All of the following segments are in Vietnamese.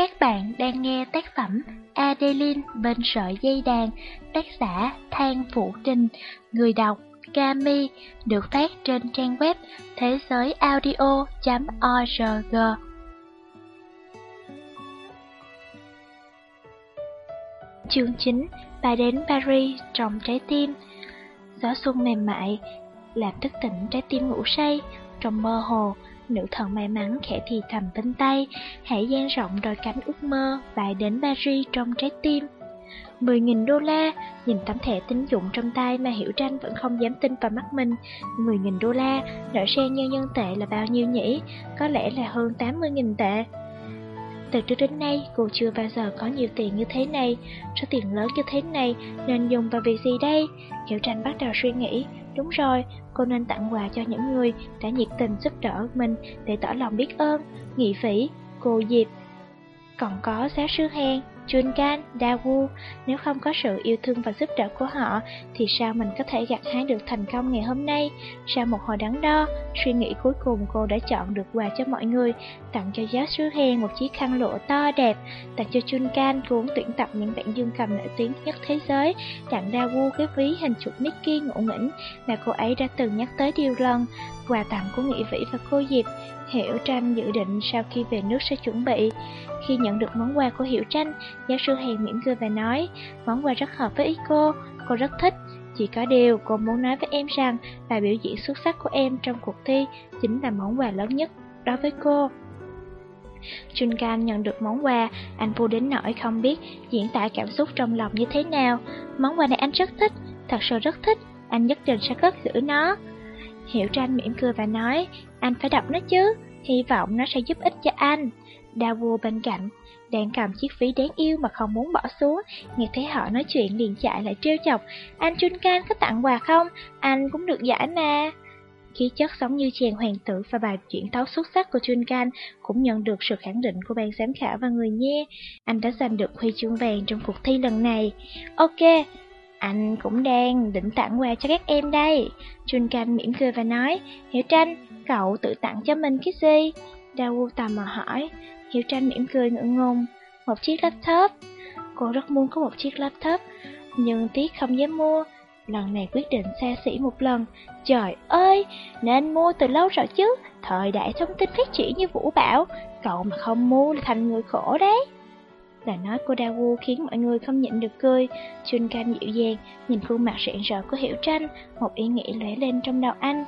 Các bạn đang nghe tác phẩm Adeline bên sợi dây đàn, tác giả Thang Phụ Trình, người đọc Kami, được phát trên trang web thế giới audio.org. Chương 9 Bà đến Paris trong trái tim Gió xuân mềm mại làm thức tỉnh trái tim ngủ say trong mơ hồ Nữ thần may mắn khẽ thì thầm bên tay, hãy dang rộng đôi cánh ước mơ, bay đến Paris trong trái tim. 10.000 đô la, nhìn tấm thẻ tín dụng trong tay mà Hiểu Tranh vẫn không dám tin vào mắt mình. 10.000 đô la, nợ xe nhân nhân tệ là bao nhiêu nhỉ? Có lẽ là hơn 80.000 tệ. Từ trước đến nay, cô chưa bao giờ có nhiều tiền như thế này, số tiền lớn như thế này nên dùng vào việc gì đây? Hiểu Tranh bắt đầu suy nghĩ, đúng rồi, cô nên tặng quà cho những người đã nhiệt tình giúp đỡ mình để tỏ lòng biết ơn, nghị phỉ, cô Diệp. Còn có giáo sư Hèn, Chungan, Dawu, nếu không có sự yêu thương và giúp đỡ của họ, thì sao mình có thể gặt hái được thành công ngày hôm nay? Sau một hồi đắn đo, suy nghĩ cuối cùng cô đã chọn được quà cho mọi người, tặng cho giáo sư Hèn một chiếc khăn lụa to đẹp, tặng cho Chungan cuốn tuyển tập những bản dương cầm nổi tiếng nhất thế giới, tặng Dawu cái ví hình chụp Mickey ngộ nghĩnh mà cô ấy đã từng nhắc tới điều lần, quà tặng của Nghị Vĩ và cô Diệp. Hiểu Tranh dự định sau khi về nước sẽ chuẩn bị. Khi nhận được món quà của Hiểu Tranh, giáo sư Hèn mỉm cười và nói, món quà rất hợp với ý cô, cô rất thích. Chỉ có điều cô muốn nói với em rằng bài biểu diễn xuất sắc của em trong cuộc thi chính là món quà lớn nhất đối với cô. Junkan nhận được món quà, anh vui đến nỗi không biết diễn tả cảm xúc trong lòng như thế nào. Món quà này anh rất thích, thật sự rất thích, anh nhất định sẽ cất giữ nó. Hiểu tranh mỉm cười và nói, anh phải đọc nó chứ, hy vọng nó sẽ giúp ích cho anh. Đa vua bên cạnh, đang cầm chiếc ví đáng yêu mà không muốn bỏ xuống, nghe thấy họ nói chuyện liền chạy lại trêu chọc, anh Chun Can có tặng quà không? Anh cũng được giải mà. Khí chất sống như chàng hoàng tử và bài chuyển tấu xuất sắc của Chun Can cũng nhận được sự khẳng định của ban giám khảo và người nghe. Anh đã giành được huy chương vàng trong cuộc thi lần này. Ok, anh cũng đang định tặng quà cho các em đây. Chun Can mỉm cười và nói, Hiểu Tranh, cậu tự tặng cho mình cái gì? Dawu tò mò hỏi. Hiểu Tranh mỉm cười ngượng ngùng, một chiếc laptop. Cô rất muốn có một chiếc laptop, nhưng tiếc không dám mua. Lần này quyết định xa xỉ một lần. Trời ơi, nên mua từ lâu rồi chứ. Thời đại thông tin phát triển như vũ bão, cậu mà không mua là thành người khổ đấy. Lời nói của Dawu khiến mọi người không nhịn được cười. Chun Can dịu dàng, nhìn khuôn mặt rạng rỡ của Hiểu Tranh, một ý nghĩ lóe lên trong đầu anh.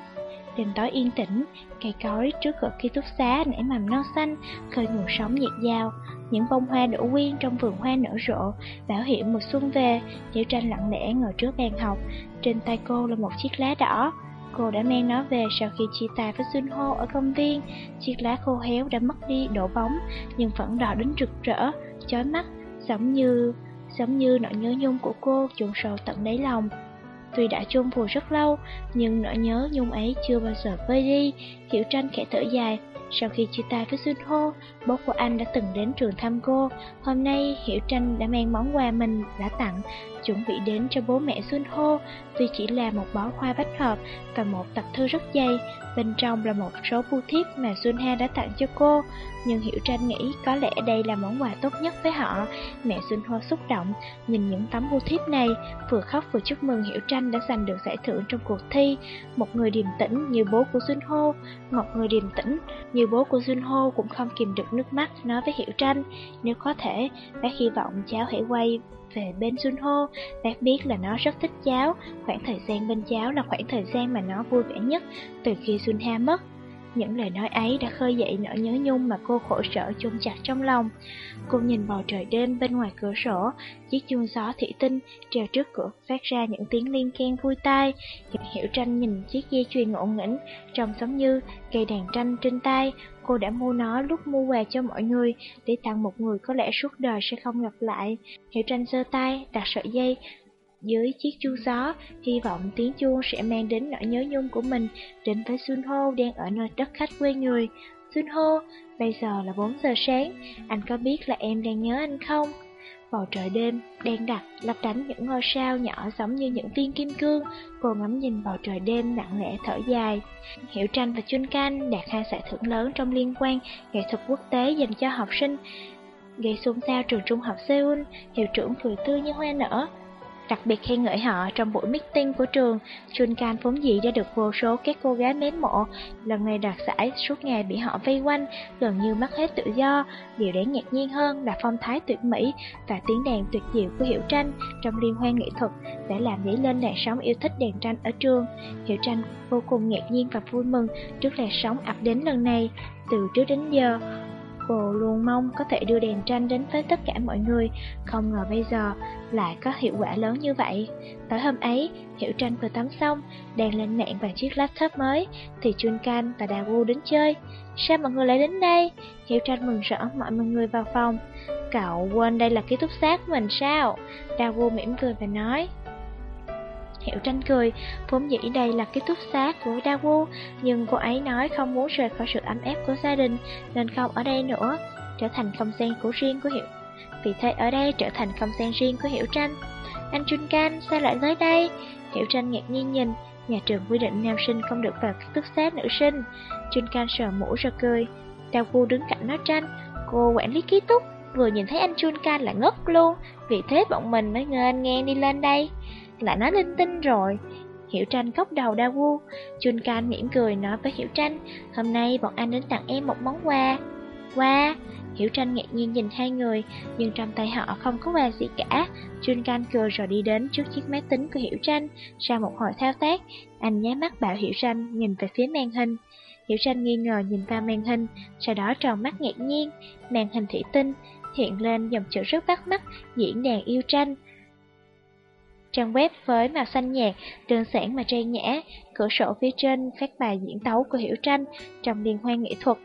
Đêm tối yên tĩnh, cây cối trước cửa ký túc xá nảy mầm non xanh, khơi nguồn sóng nhiệt dao. Những bông hoa đổ quyên trong vườn hoa nở rộ, bảo hiệu mùa xuân về. Hiểu tranh lặng lẽ ngồi trước bàn học, trên tay cô là một chiếc lá đỏ. Cô đã mang nó về sau khi chia tay với Xuân Hô ở công viên. Chiếc lá khô héo đã mất đi đổ bóng, nhưng vẫn đỏ đến rực rỡ, chói mắt, giống như giống như nỗi nhớ nhung của cô chôn sâu tận đáy lòng. Tuy đã chôn phù rất lâu, nhưng nỗi nhớ nhung ấy chưa bao giờ vơi đi. Hiểu tranh khẽ thở dài. Sau khi chia tay với Xuân Hô, bố của anh đã từng đến trường thăm cô. Hôm nay, Hiểu Tranh đã mang món quà mình đã tặng, chuẩn bị đến cho bố mẹ Xuân Hô. Tuy chỉ là một bó hoa bách hợp và một tập thư rất dày, bên trong là một số bưu thiếp mà Xuân Ha đã tặng cho cô. Nhưng Hiểu Tranh nghĩ có lẽ đây là món quà tốt nhất với họ. Mẹ Xuân Hô xúc động, nhìn những tấm bưu thiếp này, vừa khóc vừa chúc mừng Hiểu Tranh đã giành được giải thưởng trong cuộc thi. Một người điềm tĩnh như bố của Xuân Hô, một người điềm tĩnh như bố của Junho cũng không kìm được nước mắt nói với Hiểu Tranh. Nếu có thể, bác hy vọng cháu hãy quay về bên Junho. Bác biết là nó rất thích cháu, khoảng thời gian bên cháu là khoảng thời gian mà nó vui vẻ nhất từ khi Junha mất. Những lời nói ấy đã khơi dậy nỗi nhớ nhung mà cô khổ sở chôn chặt trong lòng. Cô nhìn bầu trời đêm bên ngoài cửa sổ, chiếc chuông gió thủy tinh treo trước cửa phát ra những tiếng liên khen vui tai. Hiểu tranh nhìn chiếc dây chuyền ngộ nghĩnh, trông giống như cây đàn tranh trên tay. Cô đã mua nó lúc mua quà cho mọi người, để tặng một người có lẽ suốt đời sẽ không gặp lại. Hiểu tranh giơ tay, đặt sợi dây dưới chiếc chuông gió, hy vọng tiếng chuông sẽ mang đến nỗi nhớ nhung của mình đến với Sun Ho đang ở nơi đất khách quê người. Sun Ho, bây giờ là 4 giờ sáng, anh có biết là em đang nhớ anh không? Bầu trời đêm, đen đặc, lấp đánh những ngôi sao nhỏ giống như những viên kim cương. Cô ngắm nhìn bầu trời đêm nặng nề thở dài. Hiểu Tranh và Chun Can đạt hai giải thưởng lớn trong liên quan nghệ thuật quốc tế dành cho học sinh. Gây xôn xao trường trung học Seoul, hiệu trưởng cười tươi như hoa nở, Đặc biệt khen ngợi họ trong buổi meeting của trường, Chun Kan vốn dĩ đã được vô số các cô gái mến mộ, lần này đoạt giải suốt ngày bị họ vây quanh, gần như mất hết tự do. Điều đáng ngạc nhiên hơn là phong thái tuyệt mỹ và tiếng đàn tuyệt diệu của Hiểu Tranh trong liên hoan nghệ thuật đã làm dấy lên làn sóng yêu thích đàn tranh ở trường. Hiểu Tranh vô cùng ngạc nhiên và vui mừng trước làn sóng ập đến lần này. Từ trước đến giờ, Cô luôn mong có thể đưa đèn tranh đến với tất cả mọi người, không ngờ bây giờ lại có hiệu quả lớn như vậy. Tối hôm ấy, Hiểu Tranh vừa tắm xong, đang lên mạng bằng chiếc laptop mới, thì Chun Can và Đà Wu đến chơi. Sao mọi người lại đến đây? Hiểu Tranh mừng rỡ mọi người vào phòng. Cậu quên đây là ký túc xá của mình sao? Đà Wu mỉm cười và nói. Hiệu tranh cười, vốn dĩ đây là cái túc xá của Dawu, nhưng cô ấy nói không muốn rời khỏi sự ấm ép của gia đình, nên không ở đây nữa, trở thành không gian của riêng của Hiểu. Vì thế ở đây trở thành không gian riêng của Hiểu tranh. Anh Jun Can, sao lại tới đây? Hiểu tranh ngạc nhiên nhìn, nhà trường quy định nam sinh không được vào ký túc xá nữ sinh. Jun Can sờ mũ ra cười, Dawu đứng cạnh nói tranh, cô quản lý ký túc vừa nhìn thấy anh Chun Can là ngất luôn, vì thế bọn mình mới ngên ngang đi lên đây lại nói linh tinh rồi. Hiểu tranh cốc đầu đa vu, Chun Can mỉm cười nói với Hiểu tranh, hôm nay bọn anh đến tặng em một món quà. Quà? Hiểu tranh ngạc nhiên nhìn hai người, nhưng trong tay họ không có quà gì cả. Chun Can cười rồi đi đến trước chiếc máy tính của Hiểu tranh, sau một hồi thao tác, anh nháy mắt bảo Hiểu tranh nhìn về phía màn hình. Hiểu tranh nghi ngờ nhìn vào màn hình, sau đó tròn mắt ngạc nhiên, màn hình thủy tinh hiện lên dòng chữ rất bắt mắt, diễn đàn yêu tranh. Trang web với màu xanh nhạt, đơn giản mà trang nhã, cửa sổ phía trên phát bài diễn tấu của Hiểu Tranh trong liên hoan nghệ thuật.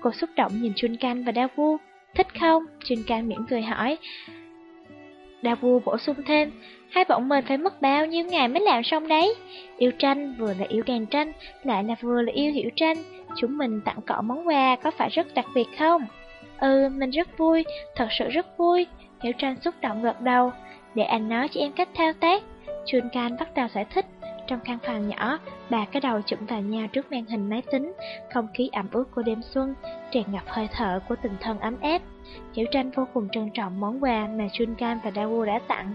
Cô xúc động nhìn Chun Can và Đa Vu. Thích không? Chun Can mỉm cười hỏi. Đa Vu bổ sung thêm, hai bọn mình phải mất bao nhiêu ngày mới làm xong đấy. Yêu tranh vừa là yêu đàn tranh, lại là vừa là yêu Hiểu Tranh. Chúng mình tặng cậu món quà có phải rất đặc biệt không? Ừ, mình rất vui, thật sự rất vui. Hiểu Tranh xúc động gật đầu. Để anh nói cho em cách thao tác. Chun Can bắt đầu giải thích. Trong căn phòng nhỏ, Bà cái đầu chụm vào nhau trước màn hình máy tính. Không khí ẩm ướt của đêm xuân, Tràn ngập hơi thở của tình thân ấm áp. Hiểu tranh vô cùng trân trọng món quà mà Chun Can và Dawu đã tặng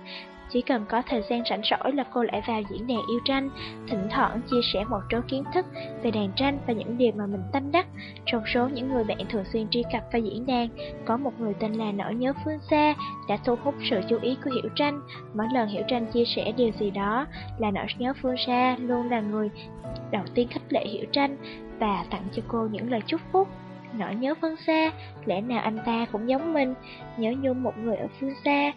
chỉ cần có thời gian rảnh rỗi là cô lại vào diễn đàn yêu tranh, thỉnh thoảng chia sẻ một số kiến thức về đàn tranh và những điều mà mình tâm đắc. Trong số những người bạn thường xuyên truy cập vào diễn đàn, có một người tên là Nỗi Nhớ Phương Xa đã thu hút sự chú ý của Hiểu Tranh. Mỗi lần Hiểu Tranh chia sẻ điều gì đó là Nỗi Nhớ Phương Xa luôn là người đầu tiên khích lệ Hiểu Tranh và tặng cho cô những lời chúc phúc nỗi nhớ phương xa, lẽ nào anh ta cũng giống mình, nhớ nhung một người ở phương xa,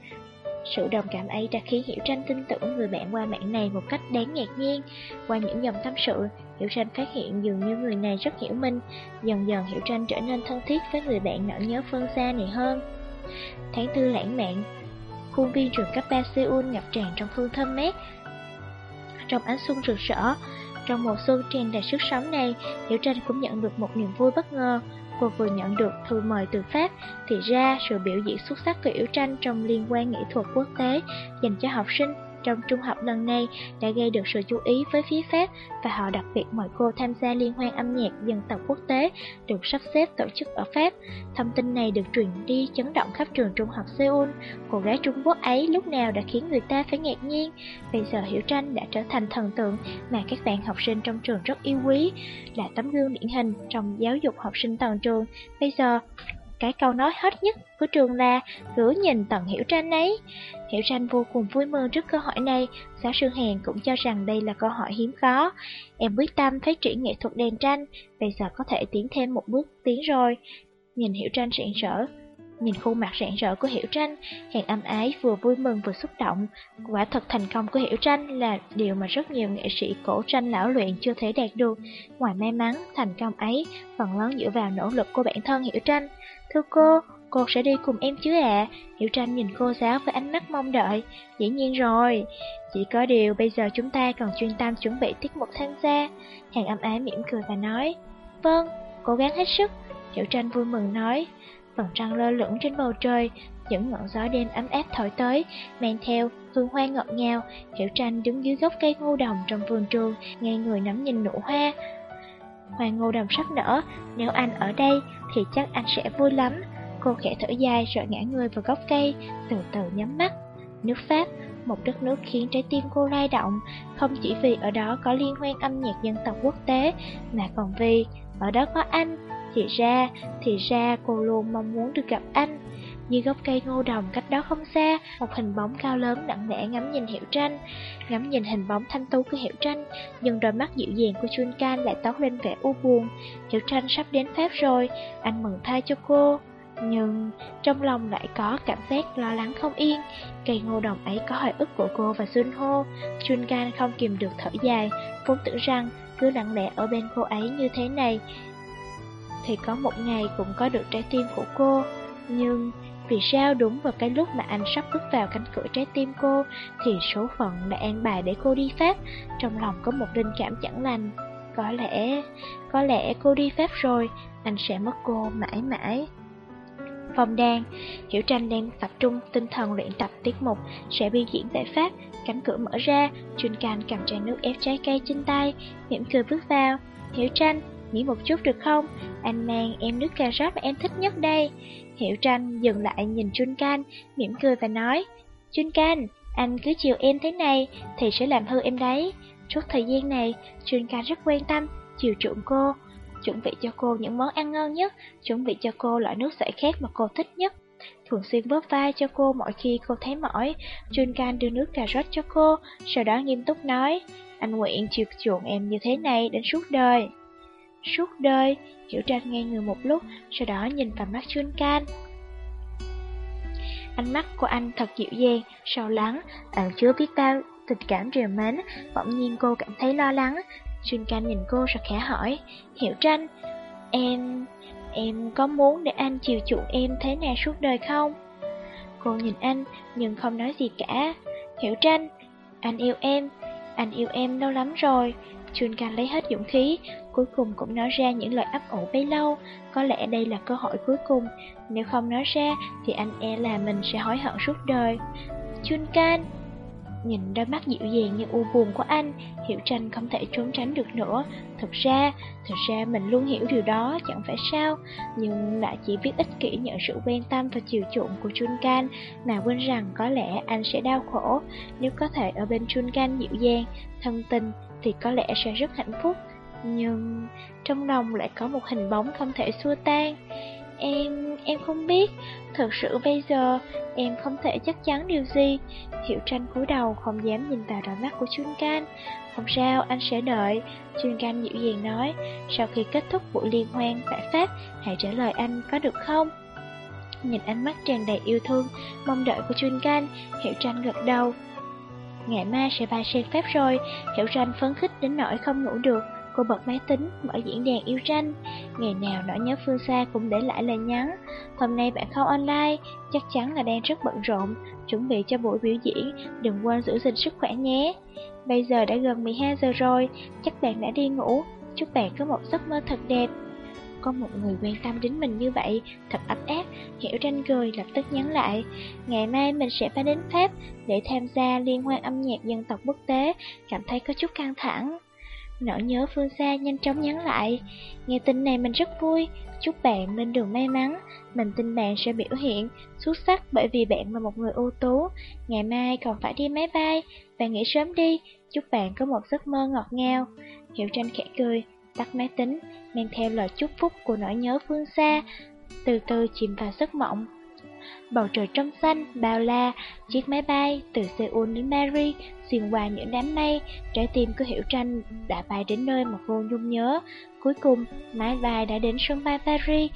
sự đồng cảm ấy đã khiến Hiểu Tranh tin tưởng người bạn qua mạng này một cách đáng ngạc nhiên. Qua những dòng tâm sự, Hiểu Tranh phát hiện dường như người này rất hiểu mình. Dần dần Hiểu Tranh trở nên thân thiết với người bạn nỗi nhớ phương xa này hơn. Tháng tư lãng mạn, khuôn viên trường cấp 3 Seoul ngập tràn trong phương thơm mát. Trong ánh xuân rực rỡ, trong mùa xuân tràn đầy sức sống này, Hiểu Tranh cũng nhận được một niềm vui bất ngờ cô vừa nhận được thư mời từ Pháp, thì ra sự biểu diễn xuất sắc của Yểu Tranh trong liên quan nghệ thuật quốc tế dành cho học sinh trong trung học lần này đã gây được sự chú ý với phía Pháp và họ đặc biệt mời cô tham gia liên hoan âm nhạc dân tộc quốc tế được sắp xếp tổ chức ở Pháp. Thông tin này được truyền đi chấn động khắp trường trung học Seoul. Cô gái Trung Quốc ấy lúc nào đã khiến người ta phải ngạc nhiên. Bây giờ Hiểu Tranh đã trở thành thần tượng mà các bạn học sinh trong trường rất yêu quý, là tấm gương điển hình trong giáo dục học sinh toàn trường. Bây giờ cái câu nói hết nhất của trường là cứ nhìn tận Hiểu Tranh ấy. Hiểu Tranh vô cùng vui mừng trước câu hỏi này, giáo sư Hàn cũng cho rằng đây là câu hỏi hiếm có, Em quyết tâm phát triển nghệ thuật đèn tranh, bây giờ có thể tiến thêm một bước tiến rồi. Nhìn Hiểu Tranh rạng rỡ, Nhìn khuôn mặt rạng rỡ của Hiểu Tranh, Hàn âm ái vừa vui mừng vừa xúc động. Quả thật thành công của Hiểu Tranh là điều mà rất nhiều nghệ sĩ cổ tranh lão luyện chưa thể đạt được. Ngoài may mắn, thành công ấy phần lớn dựa vào nỗ lực của bản thân Hiểu Tranh. Thưa cô, cô sẽ đi cùng em chứ ạ? Hiểu Tranh nhìn cô giáo với ánh mắt mong đợi. Dĩ nhiên rồi, chỉ có điều bây giờ chúng ta còn chuyên tâm chuẩn bị tiết mục tham gia. Hàng âm ái mỉm cười và nói, Vâng, cố gắng hết sức. Hiểu Tranh vui mừng nói, vầng trăng lơ lửng trên bầu trời, những ngọn gió đêm ấm áp thổi tới, mang theo hương hoa ngọt ngào. Hiểu Tranh đứng dưới gốc cây ngô đồng trong vườn trường, ngay người nắm nhìn nụ hoa. Hoa ngô đồng sắp nở, nếu anh ở đây thì chắc anh sẽ vui lắm. Cô khẽ thở dài rồi ngã người vào gốc cây, từ từ nhắm mắt. Nước Pháp, một đất nước khiến trái tim cô lay động, không chỉ vì ở đó có liên hoan âm nhạc dân tộc quốc tế, mà còn vì ở đó có anh. Thì ra, thì ra cô luôn mong muốn được gặp anh. Như gốc cây ngô đồng cách đó không xa, một hình bóng cao lớn nặng nề ngắm nhìn Hiểu Tranh. Ngắm nhìn hình bóng thanh tú của Hiểu Tranh, nhưng đôi mắt dịu dàng của Chun Can lại toát lên vẻ u buồn. Hiểu Tranh sắp đến Pháp rồi, anh mừng thay cho cô. Nhưng trong lòng lại có cảm giác lo lắng không yên Cây ngô đồng ấy có hồi ức của cô và Xuân Ho Chun Can không kìm được thở dài Vốn tưởng rằng cứ lặng lẽ ở bên cô ấy như thế này thì có một ngày cũng có được trái tim của cô Nhưng vì sao đúng vào cái lúc mà anh sắp bước vào cánh cửa trái tim cô Thì số phận đã an bài để cô đi Pháp Trong lòng có một linh cảm chẳng lành Có lẽ, có lẽ cô đi Pháp rồi Anh sẽ mất cô mãi mãi Phong đan, Hiểu Tranh đang tập trung tinh thần luyện tập tiết mục sẽ biểu diễn tại Pháp. Cánh cửa mở ra, Chuyên Can cầm chai nước ép trái cây trên tay, mỉm cười bước vào. Hiểu Tranh, nghỉ một chút được không? Anh mang em nước cà rốt mà em thích nhất đây. Hiểu Tranh dừng lại nhìn Jun Can, mỉm cười và nói, Jun Can, anh cứ chiều em thế này thì sẽ làm hư em đấy. Suốt thời gian này, Jun Can rất quan tâm, chiều chuộng cô chuẩn bị cho cô những món ăn ngon nhất, chuẩn bị cho cô loại nước giải khát mà cô thích nhất. Thường xuyên bóp vai cho cô mỗi khi cô thấy mỏi, Junkan đưa nước cà rốt cho cô, sau đó nghiêm túc nói, anh nguyện chiều chuộng em như thế này đến suốt đời. Suốt đời, Hiểu Tranh nghe người một lúc, sau đó nhìn vào mắt Junkan. Ánh mắt của anh thật dịu dàng, sâu lắng, ẩn chứa biết bao tình cảm trìu mến, bỗng nhiên cô cảm thấy lo lắng, Xuân Can nhìn cô rồi khẽ hỏi, Hiểu Tranh, em... em có muốn để anh chiều chuộng em thế nào suốt đời không? Cô nhìn anh, nhưng không nói gì cả. Hiểu Tranh, anh yêu em, anh yêu em lâu lắm rồi. Chun Can lấy hết dũng khí, cuối cùng cũng nói ra những lời ấp ủ bấy lâu. Có lẽ đây là cơ hội cuối cùng, nếu không nói ra thì anh e là mình sẽ hối hận suốt đời. Chun Can, Nhìn đôi mắt dịu dàng như u buồn của anh, Hiểu Tranh không thể trốn tránh được nữa. Thực ra, thực ra mình luôn hiểu điều đó, chẳng phải sao, nhưng lại chỉ biết ích kỷ nhận sự quan tâm và chiều chuộng của Chun Can, mà quên rằng có lẽ anh sẽ đau khổ. Nếu có thể ở bên Chun Can dịu dàng, thân tình, thì có lẽ sẽ rất hạnh phúc. Nhưng trong lòng lại có một hình bóng không thể xua tan. Em, em không biết, thật sự bây giờ em không thể chắc chắn điều gì. hiệu tranh cúi đầu không dám nhìn vào đôi mắt của Chun Can. Không sao, anh sẽ đợi. Chun Can dịu dàng nói, sau khi kết thúc buổi liên hoan tại Pháp, hãy trả lời anh có được không? Nhìn ánh mắt tràn đầy yêu thương, mong đợi của Chun Can, hiệu tranh gật đầu. Ngày mai sẽ bay sang phép rồi, Hiểu tranh phấn khích đến nỗi không ngủ được. Cô bật máy tính, mở diễn đàn yêu tranh. Ngày nào nỗi nhớ phương xa cũng để lại lời nhắn. Hôm nay bạn không online, chắc chắn là đang rất bận rộn, chuẩn bị cho buổi biểu diễn, đừng quên giữ gìn sức khỏe nhé. Bây giờ đã gần 12 giờ rồi, chắc bạn đã đi ngủ. Chúc bạn có một giấc mơ thật đẹp. Có một người quan tâm đến mình như vậy, thật ấm áp, hiểu tranh cười lập tức nhắn lại. Ngày mai mình sẽ phải đến Pháp để tham gia liên hoan âm nhạc dân tộc quốc tế, cảm thấy có chút căng thẳng. Nỗi nhớ phương xa nhanh chóng nhắn lại. Nghe tin này mình rất vui. Chúc bạn lên đường may mắn. Mình tin bạn sẽ biểu hiện xuất sắc Bởi vì bạn là một người ưu tú. Ngày mai còn phải đi máy bay. Bạn nghỉ sớm đi. Chúc bạn có một giấc mơ ngọt ngào. Hiểu tranh khẽ cười. Tắt máy tính Mang theo lời chúc phúc của nỗi nhớ phương xa Từ từ chìm vào giấc mộng Bầu trời trong xanh, bao la, chiếc máy bay từ Seoul đến Paris xuyên qua những đám mây, trái tim của Hiểu Tranh đã bay đến nơi mà vô nhung nhớ. Cuối cùng, máy bay đã đến sân bay Paris.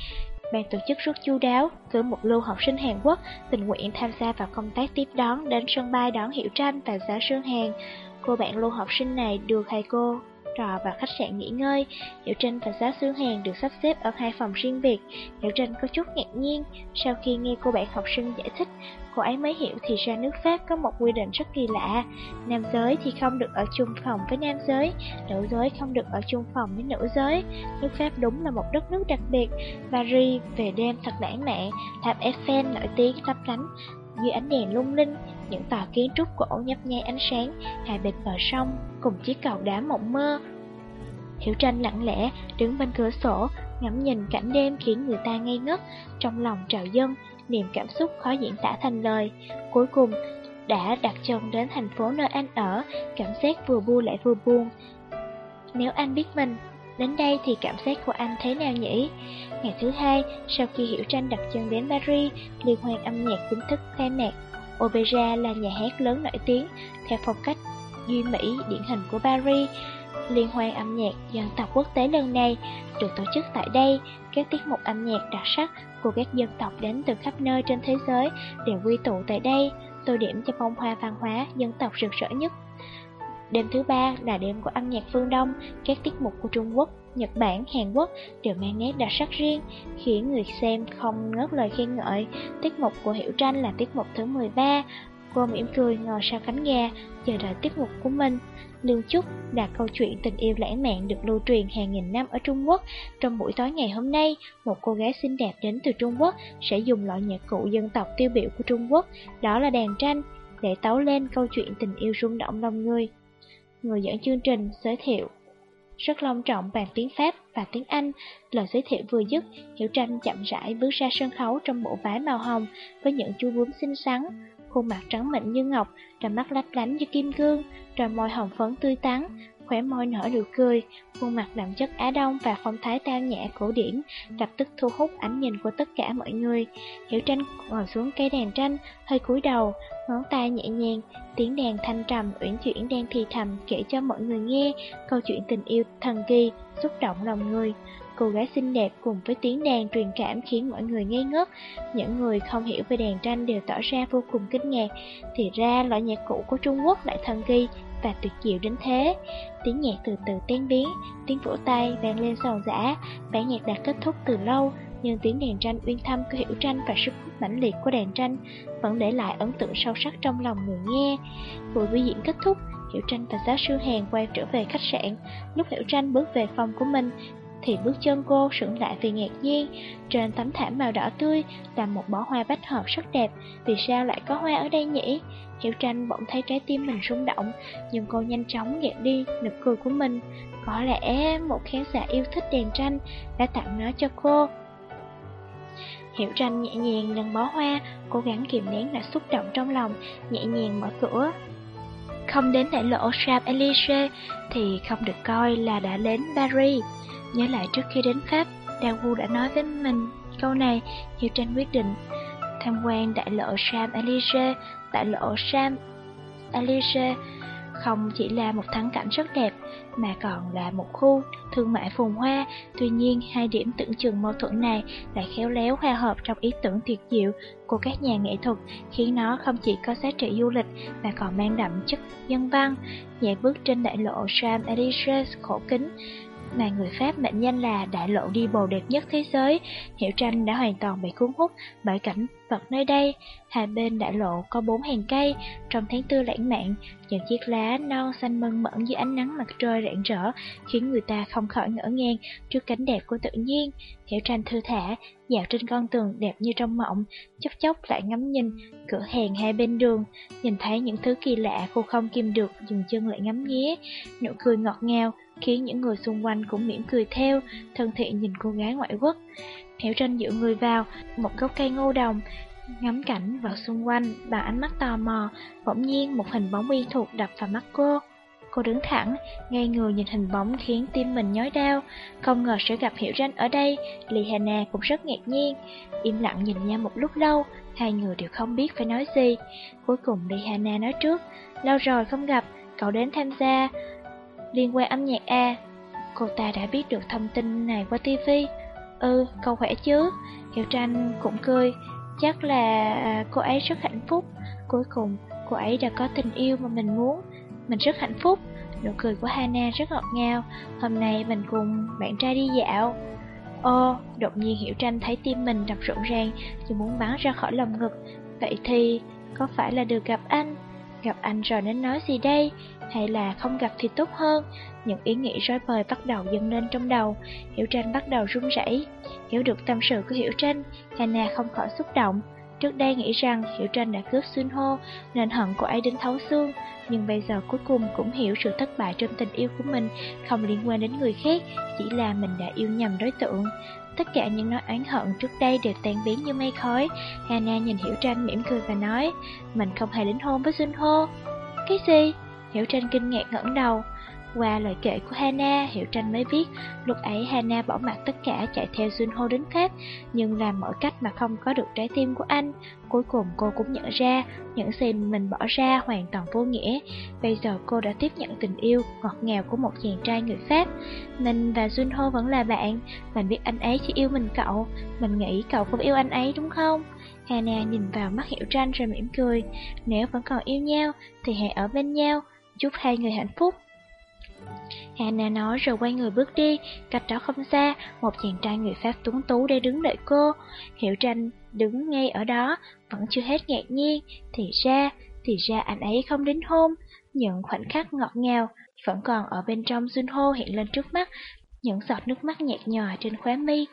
Ban tổ chức rất chu đáo, cử một lưu học sinh Hàn Quốc tình nguyện tham gia vào công tác tiếp đón đến sân bay đón Hiểu Tranh và giáo sư Hàn. Cô bạn lưu học sinh này đưa thầy cô trò và khách sạn nghỉ ngơi. Hiểu Tranh và giáo sư Hàn được sắp xếp ở hai phòng riêng biệt. Hiểu Tranh có chút ngạc nhiên, sau khi nghe cô bạn học sinh giải thích, cô ấy mới hiểu thì ra nước Pháp có một quy định rất kỳ lạ. Nam giới thì không được ở chung phòng với nam giới, nữ giới không được ở chung phòng với nữ giới. Nước Pháp đúng là một đất nước đặc biệt. Paris về đêm thật lãng mạn, tháp Eiffel nổi tiếng lấp lánh dưới ánh đèn lung linh, những tòa kiến trúc cổ nhấp nháy ánh sáng, hai bên bờ sông, cùng chiếc cầu đá mộng mơ. Hiểu tranh lặng lẽ, đứng bên cửa sổ, ngắm nhìn cảnh đêm khiến người ta ngây ngất, trong lòng trào dâng, niềm cảm xúc khó diễn tả thành lời. Cuối cùng, đã đặt chân đến thành phố nơi anh ở, cảm giác vừa vui lại vừa buồn. Nếu anh biết mình, đến đây thì cảm giác của anh thế nào nhỉ? Ngày thứ hai, sau khi Hiểu Tranh đặt chân đến Paris, liên hoan âm nhạc chính thức khai mạc. Opera là nhà hát lớn nổi tiếng, theo phong cách duy mỹ điển hình của Paris. Liên hoan âm nhạc dân tộc quốc tế lần này được tổ chức tại đây, các tiết mục âm nhạc đặc sắc của các dân tộc đến từ khắp nơi trên thế giới đều quy tụ tại đây, tô điểm cho bông hoa văn hóa dân tộc rực rỡ nhất. Đêm thứ ba là đêm của âm nhạc phương Đông, các tiết mục của Trung Quốc, Nhật Bản, Hàn Quốc đều mang nét đặc sắc riêng, khiến người xem không ngớt lời khen ngợi. Tiết mục của Hiểu Tranh là tiết mục thứ 13, cô mỉm cười ngồi sau cánh gà, chờ đợi tiết mục của mình. Lưu Trúc là câu chuyện tình yêu lãng mạn được lưu truyền hàng nghìn năm ở Trung Quốc. Trong buổi tối ngày hôm nay, một cô gái xinh đẹp đến từ Trung Quốc sẽ dùng loại nhạc cụ dân tộc tiêu biểu của Trung Quốc, đó là đàn tranh, để tấu lên câu chuyện tình yêu rung động lòng người. Người dẫn chương trình giới thiệu rất long trọng bằng tiếng Pháp và tiếng Anh. Lời giới thiệu vừa dứt, Hiểu Tranh chậm rãi bước ra sân khấu trong bộ váy màu hồng với những chú bướm xinh xắn khuôn mặt trắng mịn như ngọc, đôi mắt lấp lánh như kim cương, đôi môi hồng phấn tươi tắn, khóe môi nở nụ cười, khuôn mặt đậm chất Á Đông và phong thái tao nhã cổ điển, lập tức thu hút ánh nhìn của tất cả mọi người. Hiểu tranh ngồi xuống cây đàn tranh, hơi cúi đầu, ngón tay nhẹ nhàng, tiếng đàn thanh trầm uyển chuyển đang thì thầm kể cho mọi người nghe câu chuyện tình yêu thần kỳ, xúc động lòng người. Cô gái xinh đẹp cùng với tiếng đàn truyền cảm khiến mọi người ngây ngất. Những người không hiểu về đàn tranh đều tỏ ra vô cùng kinh ngạc. Thì ra loại nhạc cụ của Trung Quốc lại thần kỳ và tuyệt diệu đến thế. Tiếng nhạc từ từ tan biến, tiếng vỗ tay vang lên sầu dã. Bản nhạc đã kết thúc từ lâu, nhưng tiếng đàn tranh uyên thâm của hiểu tranh và sức hút mãnh liệt của đàn tranh vẫn để lại ấn tượng sâu sắc trong lòng người nghe. Buổi biểu diễn kết thúc, Hiểu Tranh và giáo sư Hàn quay trở về khách sạn. Lúc Hiểu Tranh bước về phòng của mình, thì bước chân cô sững lại vì ngạc nhiên. Trên tấm thảm màu đỏ tươi là một bó hoa bách hợp rất đẹp, vì sao lại có hoa ở đây nhỉ? Hiểu tranh bỗng thấy trái tim mình rung động, nhưng cô nhanh chóng gạt đi nụ cười của mình. Có lẽ một khán giả yêu thích đèn tranh đã tặng nó cho cô. Hiểu tranh nhẹ nhàng nâng bó hoa, cố gắng kiềm nén lại xúc động trong lòng, nhẹ nhàng mở cửa. Không đến đại lộ Champs-Élysées thì không được coi là đã đến Paris. Nhớ lại trước khi đến Pháp, Dawu đã nói với mình câu này, Hiểu Tranh quyết định tham quan đại lộ Sam Elysee. Đại lộ Sam Elysee không chỉ là một thắng cảnh rất đẹp, mà còn là một khu thương mại phồn hoa. Tuy nhiên, hai điểm tưởng chừng mâu thuẫn này lại khéo léo hòa hợp trong ý tưởng tuyệt diệu của các nhà nghệ thuật, khiến nó không chỉ có giá trị du lịch mà còn mang đậm chất nhân văn. Nhẹ bước trên đại lộ Sam Elysee khổ kính, mà người Pháp mệnh danh là đại lộ đi bộ đẹp nhất thế giới, Hiểu Tranh đã hoàn toàn bị cuốn hút bởi cảnh vật nơi đây. Hai bên đại lộ có bốn hàng cây, trong tháng tư lãng mạn, những chiếc lá non xanh mơn mởn dưới ánh nắng mặt trời rạng rỡ, khiến người ta không khỏi ngỡ ngàng trước cảnh đẹp của tự nhiên. Hiểu Tranh thư thả, dạo trên con tường đẹp như trong mộng, chốc chốc lại ngắm nhìn cửa hàng hai bên đường, nhìn thấy những thứ kỳ lạ cô không kìm được, dừng chân lại ngắm nghía, nụ cười ngọt ngào khiến những người xung quanh cũng mỉm cười theo, thân thiện nhìn cô gái ngoại quốc. Hiểu tranh dựa người vào một gốc cây ngô đồng, ngắm cảnh vào xung quanh bằng ánh mắt tò mò, bỗng nhiên một hình bóng uy thuộc đập vào mắt cô. Cô đứng thẳng, ngay người nhìn hình bóng khiến tim mình nhói đau. Không ngờ sẽ gặp Hiểu Tranh ở đây, Lì Hà Na cũng rất ngạc nhiên. Im lặng nhìn nhau một lúc lâu, hai người đều không biết phải nói gì. Cuối cùng Lì Hà Na nói trước, lâu rồi không gặp, cậu đến tham gia liên quan âm nhạc A. Cô ta đã biết được thông tin này qua TV. Ừ, cậu khỏe chứ? Hiểu Tranh cũng cười, chắc là à, cô ấy rất hạnh phúc. Cuối cùng, cô ấy đã có tình yêu mà mình muốn. Mình rất hạnh phúc. Nụ cười của Hana rất ngọt ngào. Hôm nay mình cùng bạn trai đi dạo. Ô, đột nhiên Hiểu Tranh thấy tim mình đập rộn ràng, chỉ muốn bắn ra khỏi lồng ngực. Vậy thì, có phải là được gặp anh? Gặp anh rồi nên nói gì đây? Hay là không gặp thì tốt hơn? Những ý nghĩ rối bời bắt đầu dâng lên trong đầu. Hiểu tranh bắt đầu run rẩy. Hiểu được tâm sự của Hiểu tranh, Hana không khỏi xúc động. Trước đây nghĩ rằng Hiểu Tranh đã cướp Xuân Hô nên hận cô ấy đến thấu xương, nhưng bây giờ cuối cùng cũng hiểu sự thất bại trong tình yêu của mình không liên quan đến người khác, chỉ là mình đã yêu nhầm đối tượng. Tất cả những nỗi oán hận trước đây đều tan biến như mây khói. Hana nhìn Hiểu Tranh mỉm cười và nói, mình không hề đính hôn với Xuân Hô. Cái gì? Hiểu Tranh kinh ngạc ngẩng đầu. Qua lời kể của Hana, Hiểu Tranh mới biết, lúc ấy Hana bỏ mặt tất cả chạy theo Junho đến Pháp, nhưng làm mọi cách mà không có được trái tim của anh. Cuối cùng cô cũng nhận ra, những gì mình bỏ ra hoàn toàn vô nghĩa. Bây giờ cô đã tiếp nhận tình yêu ngọt ngào của một chàng trai người Pháp. Mình và Junho vẫn là bạn, mình biết anh ấy chỉ yêu mình cậu, mình nghĩ cậu cũng yêu anh ấy đúng không? Hana nhìn vào mắt Hiểu Tranh rồi mỉm cười, nếu vẫn còn yêu nhau thì hãy ở bên nhau, chúc hai người hạnh phúc. Hannah nói rồi quay người bước đi, cách đó không xa, một chàng trai người Pháp tuấn tú đang đứng đợi cô. Hiểu tranh đứng ngay ở đó, vẫn chưa hết ngạc nhiên, thì ra, thì ra anh ấy không đến hôn. Những khoảnh khắc ngọt ngào vẫn còn ở bên trong Junho hiện lên trước mắt, những giọt nước mắt nhạt nhòa trên khóe mi.